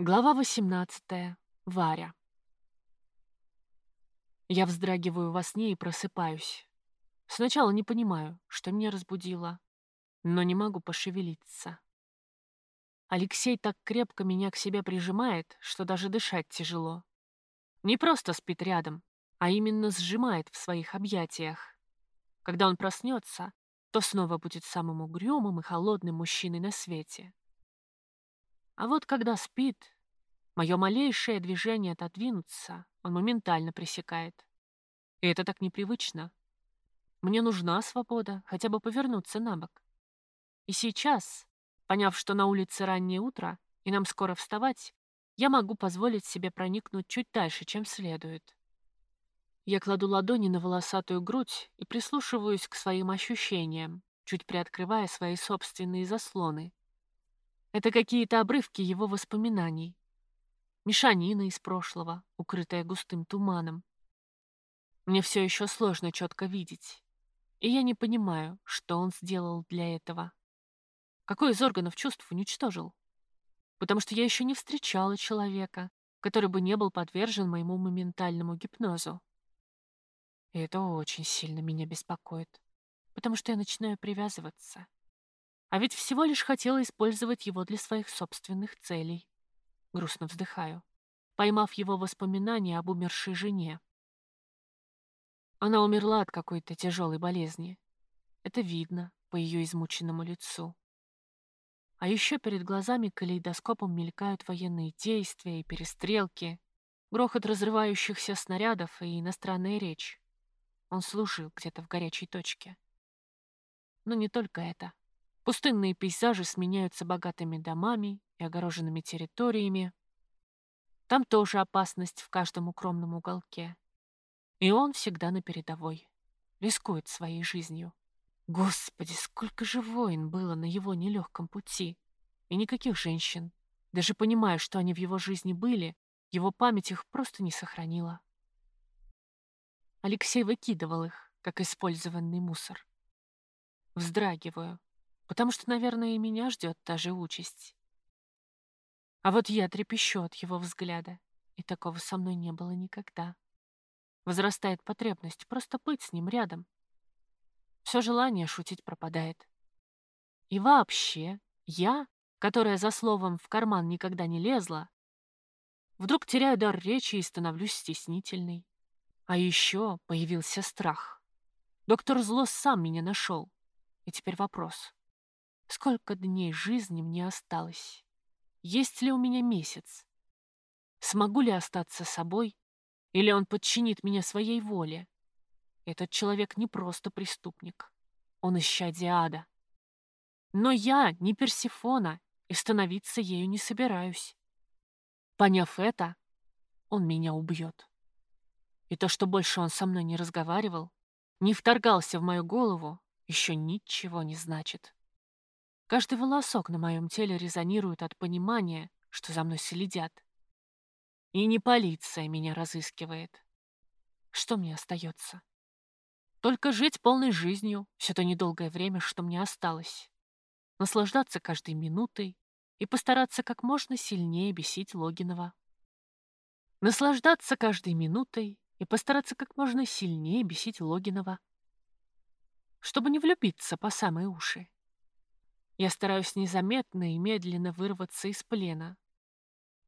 Глава 18. Варя. Я вздрагиваю во сне и просыпаюсь. Сначала не понимаю, что меня разбудило, но не могу пошевелиться. Алексей так крепко меня к себе прижимает, что даже дышать тяжело. Не просто спит рядом, а именно сжимает в своих объятиях. Когда он проснется, то снова будет самым угрюмым и холодным мужчиной на свете. А вот когда спит, мое малейшее движение отодвинуться, он моментально пресекает. И это так непривычно. Мне нужна свобода, хотя бы повернуться на бок. И сейчас, поняв, что на улице раннее утро, и нам скоро вставать, я могу позволить себе проникнуть чуть дальше, чем следует. Я кладу ладони на волосатую грудь и прислушиваюсь к своим ощущениям, чуть приоткрывая свои собственные заслоны. Это какие-то обрывки его воспоминаний. Мешанина из прошлого, укрытая густым туманом. Мне все еще сложно четко видеть. И я не понимаю, что он сделал для этого. Какой из органов чувств уничтожил? Потому что я еще не встречала человека, который бы не был подвержен моему моментальному гипнозу. И это очень сильно меня беспокоит, потому что я начинаю привязываться. А ведь всего лишь хотела использовать его для своих собственных целей. Грустно вздыхаю, поймав его воспоминания об умершей жене. Она умерла от какой-то тяжелой болезни. Это видно по ее измученному лицу. А еще перед глазами калейдоскопом мелькают военные действия и перестрелки, грохот разрывающихся снарядов и иностранная речь. Он служил где-то в горячей точке. Но не только это. Пустынные пейзажи сменяются богатыми домами и огороженными территориями. Там тоже опасность в каждом укромном уголке. И он всегда на передовой, рискует своей жизнью. Господи, сколько же воин было на его нелегком пути. И никаких женщин. Даже понимая, что они в его жизни были, его память их просто не сохранила. Алексей выкидывал их, как использованный мусор. Вздрагиваю, потому что, наверное, и меня ждет та же участь. А вот я трепещу от его взгляда, и такого со мной не было никогда. Возрастает потребность просто быть с ним рядом. Все желание шутить пропадает. И вообще, я, которая за словом в карман никогда не лезла, вдруг теряю дар речи и становлюсь стеснительной. А еще появился страх. Доктор Зло сам меня нашел. И теперь вопрос. Сколько дней жизни мне осталось? Есть ли у меня месяц? Смогу ли остаться собой? Или он подчинит меня своей воле? Этот человек не просто преступник. Он исчадие ада. Но я не Персифона и становиться ею не собираюсь. Поняв это, он меня убьет. И то, что больше он со мной не разговаривал, не вторгался в мою голову, еще ничего не значит. Каждый волосок на моем теле резонирует от понимания, что за мной следят. И не полиция меня разыскивает. Что мне остается? Только жить полной жизнью все то недолгое время, что мне осталось. Наслаждаться каждой минутой и постараться как можно сильнее бесить Логинова. Наслаждаться каждой минутой и постараться как можно сильнее бесить Логинова. Чтобы не влюбиться по самые уши. Я стараюсь незаметно и медленно вырваться из плена.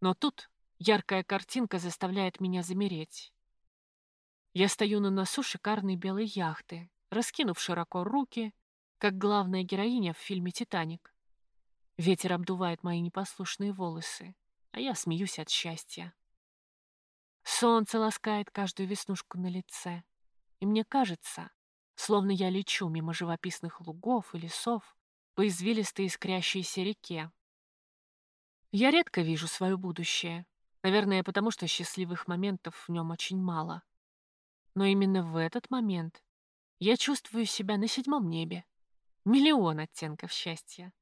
Но тут яркая картинка заставляет меня замереть. Я стою на носу шикарной белой яхты, раскинув широко руки, как главная героиня в фильме «Титаник». Ветер обдувает мои непослушные волосы, а я смеюсь от счастья. Солнце ласкает каждую веснушку на лице, и мне кажется, словно я лечу мимо живописных лугов и лесов, по извилистой искрящейся реке. Я редко вижу свое будущее, наверное, потому что счастливых моментов в нем очень мало. Но именно в этот момент я чувствую себя на седьмом небе. Миллион оттенков счастья.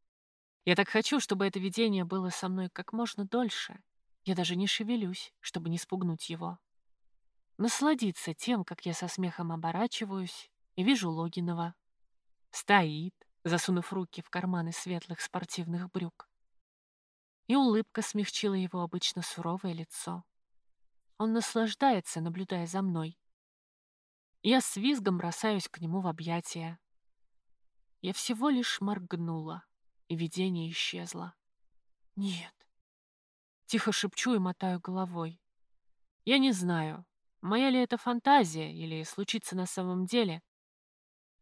Я так хочу, чтобы это видение было со мной как можно дольше. Я даже не шевелюсь, чтобы не спугнуть его. Насладиться тем, как я со смехом оборачиваюсь и вижу Логинова. Стоит, засунув руки в карманы светлых спортивных брюк. и улыбка смягчила его обычно суровое лицо. Он наслаждается, наблюдая за мной. Я с визгом бросаюсь к нему в объятия. Я всего лишь моргнула, и видение исчезло. Нет. Тихо шепчу и мотаю головой. Я не знаю, моя ли это фантазия или случится на самом деле,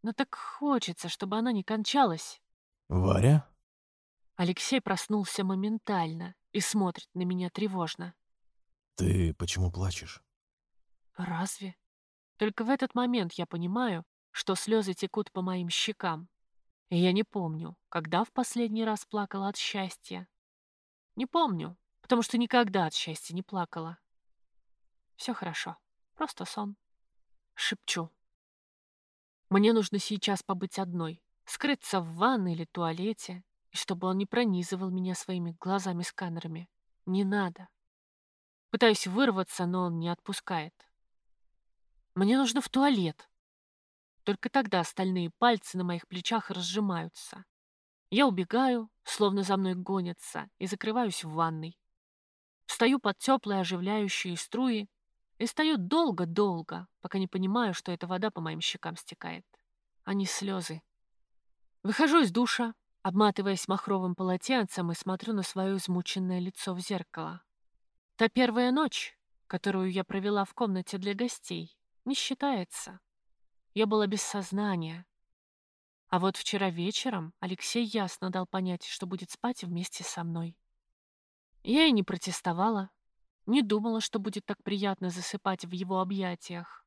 но так хочется, чтобы она не кончалась. «Варя?» Алексей проснулся моментально и смотрит на меня тревожно. «Ты почему плачешь?» «Разве?» Только в этот момент я понимаю, что слезы текут по моим щекам. И я не помню, когда в последний раз плакала от счастья. Не помню, потому что никогда от счастья не плакала. Все хорошо, просто сон. Шепчу. Мне нужно сейчас побыть одной, скрыться в ванной или туалете, и чтобы он не пронизывал меня своими глазами-сканерами. Не надо. Пытаюсь вырваться, но он не отпускает. Мне нужно в туалет. Только тогда остальные пальцы на моих плечах разжимаются. Я убегаю, словно за мной гонятся, и закрываюсь в ванной. Встаю под теплые оживляющие струи и стою долго-долго, пока не понимаю, что эта вода по моим щекам стекает, а не слезы. Выхожу из душа, обматываясь махровым полотенцем и смотрю на свое измученное лицо в зеркало. Та первая ночь, которую я провела в комнате для гостей, не считается. Я была без сознания. А вот вчера вечером Алексей ясно дал понять, что будет спать вместе со мной. Я и не протестовала, не думала, что будет так приятно засыпать в его объятиях.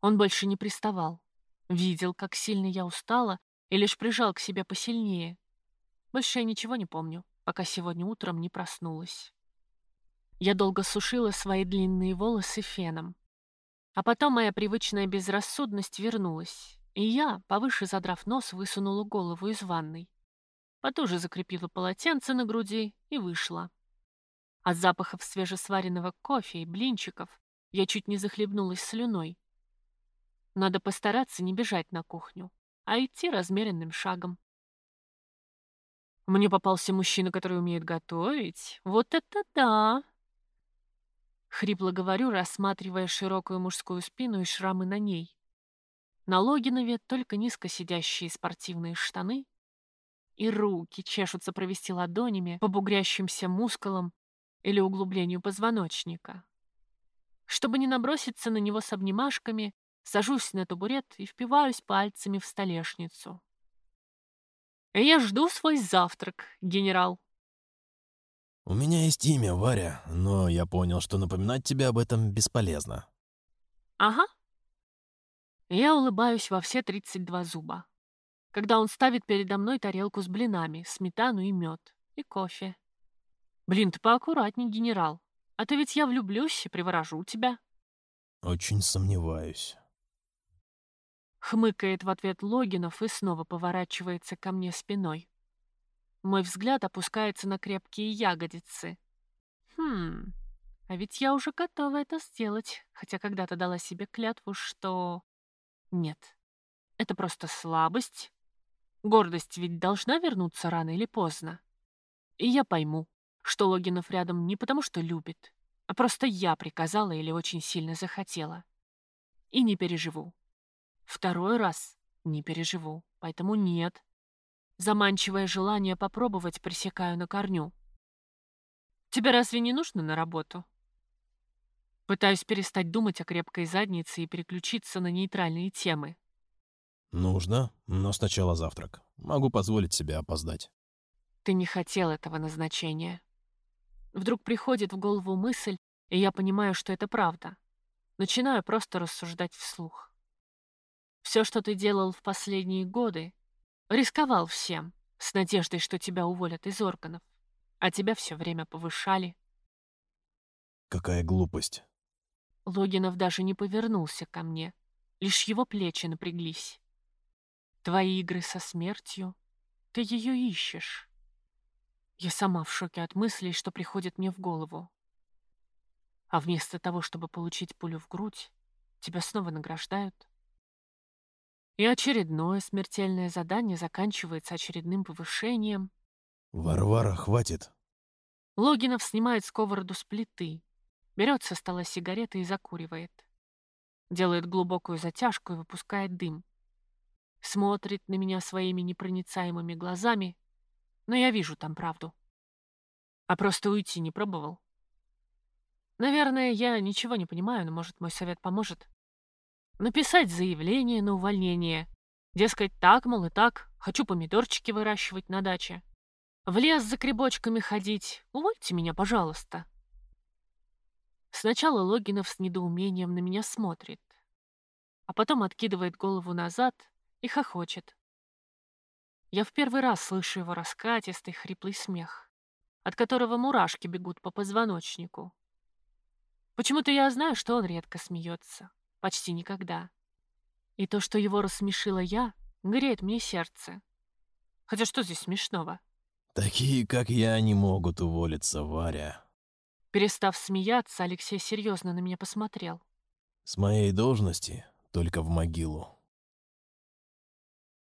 Он больше не приставал. Видел, как сильно я устала, и лишь прижал к себе посильнее. Больше я ничего не помню, пока сегодня утром не проснулась. Я долго сушила свои длинные волосы феном, а потом моя привычная безрассудность вернулась, и я, повыше задрав нос, высунула голову из ванной. Потуже закрепила полотенце на груди и вышла. От запахов свежесваренного кофе и блинчиков я чуть не захлебнулась слюной. Надо постараться не бежать на кухню, а идти размеренным шагом. Мне попался мужчина, который умеет готовить. Вот это да! Хрипло говорю, рассматривая широкую мужскую спину и шрамы на ней. На Логинове только низко сидящие спортивные штаны, и руки чешутся провести ладонями по бугрящимся мускулам или углублению позвоночника. Чтобы не наброситься на него с обнимашками, сажусь на табурет и впиваюсь пальцами в столешницу. «Я жду свой завтрак, генерал», «У меня есть имя, Варя, но я понял, что напоминать тебе об этом бесполезно». «Ага». Я улыбаюсь во все 32 зуба, когда он ставит передо мной тарелку с блинами, сметану и мед, и кофе. «Блин, ты поаккуратней, генерал, а то ведь я влюблюсь и приворожу тебя». «Очень сомневаюсь». Хмыкает в ответ Логинов и снова поворачивается ко мне спиной. Мой взгляд опускается на крепкие ягодицы. Хм, а ведь я уже готова это сделать, хотя когда-то дала себе клятву, что... Нет, это просто слабость. Гордость ведь должна вернуться рано или поздно. И я пойму, что Логинов рядом не потому, что любит, а просто я приказала или очень сильно захотела. И не переживу. Второй раз не переживу, поэтому нет, Заманчивое желание попробовать пресекаю на корню. Тебе разве не нужно на работу? Пытаюсь перестать думать о крепкой заднице и переключиться на нейтральные темы. Нужно, но сначала завтрак. Могу позволить себе опоздать. Ты не хотел этого назначения. Вдруг приходит в голову мысль, и я понимаю, что это правда. Начинаю просто рассуждать вслух. Все, что ты делал в последние годы, Рисковал всем, с надеждой, что тебя уволят из органов. А тебя все время повышали. Какая глупость. Логинов даже не повернулся ко мне. Лишь его плечи напряглись. Твои игры со смертью. Ты ее ищешь. Я сама в шоке от мыслей, что приходит мне в голову. А вместо того, чтобы получить пулю в грудь, тебя снова награждают. И очередное смертельное задание заканчивается очередным повышением. Варвара, хватит. Логинов снимает сковороду с плиты, берет со стола сигареты и закуривает. Делает глубокую затяжку и выпускает дым. Смотрит на меня своими непроницаемыми глазами, но я вижу там правду. А просто уйти не пробовал. Наверное, я ничего не понимаю, но, может, мой совет поможет. Написать заявление на увольнение. Дескать, так, мол, и так, хочу помидорчики выращивать на даче. В лес за грибочками ходить. Увольте меня, пожалуйста. Сначала Логинов с недоумением на меня смотрит, а потом откидывает голову назад и хохочет. Я в первый раз слышу его раскатистый, хриплый смех, от которого мурашки бегут по позвоночнику. Почему-то я знаю, что он редко смеется, почти никогда. И то, что его рассмешила я, греет мне сердце. Хотя что здесь смешного? Такие, как я, не могут уволиться, Варя. Перестав смеяться, Алексей серьезно на меня посмотрел. С моей должности только в могилу.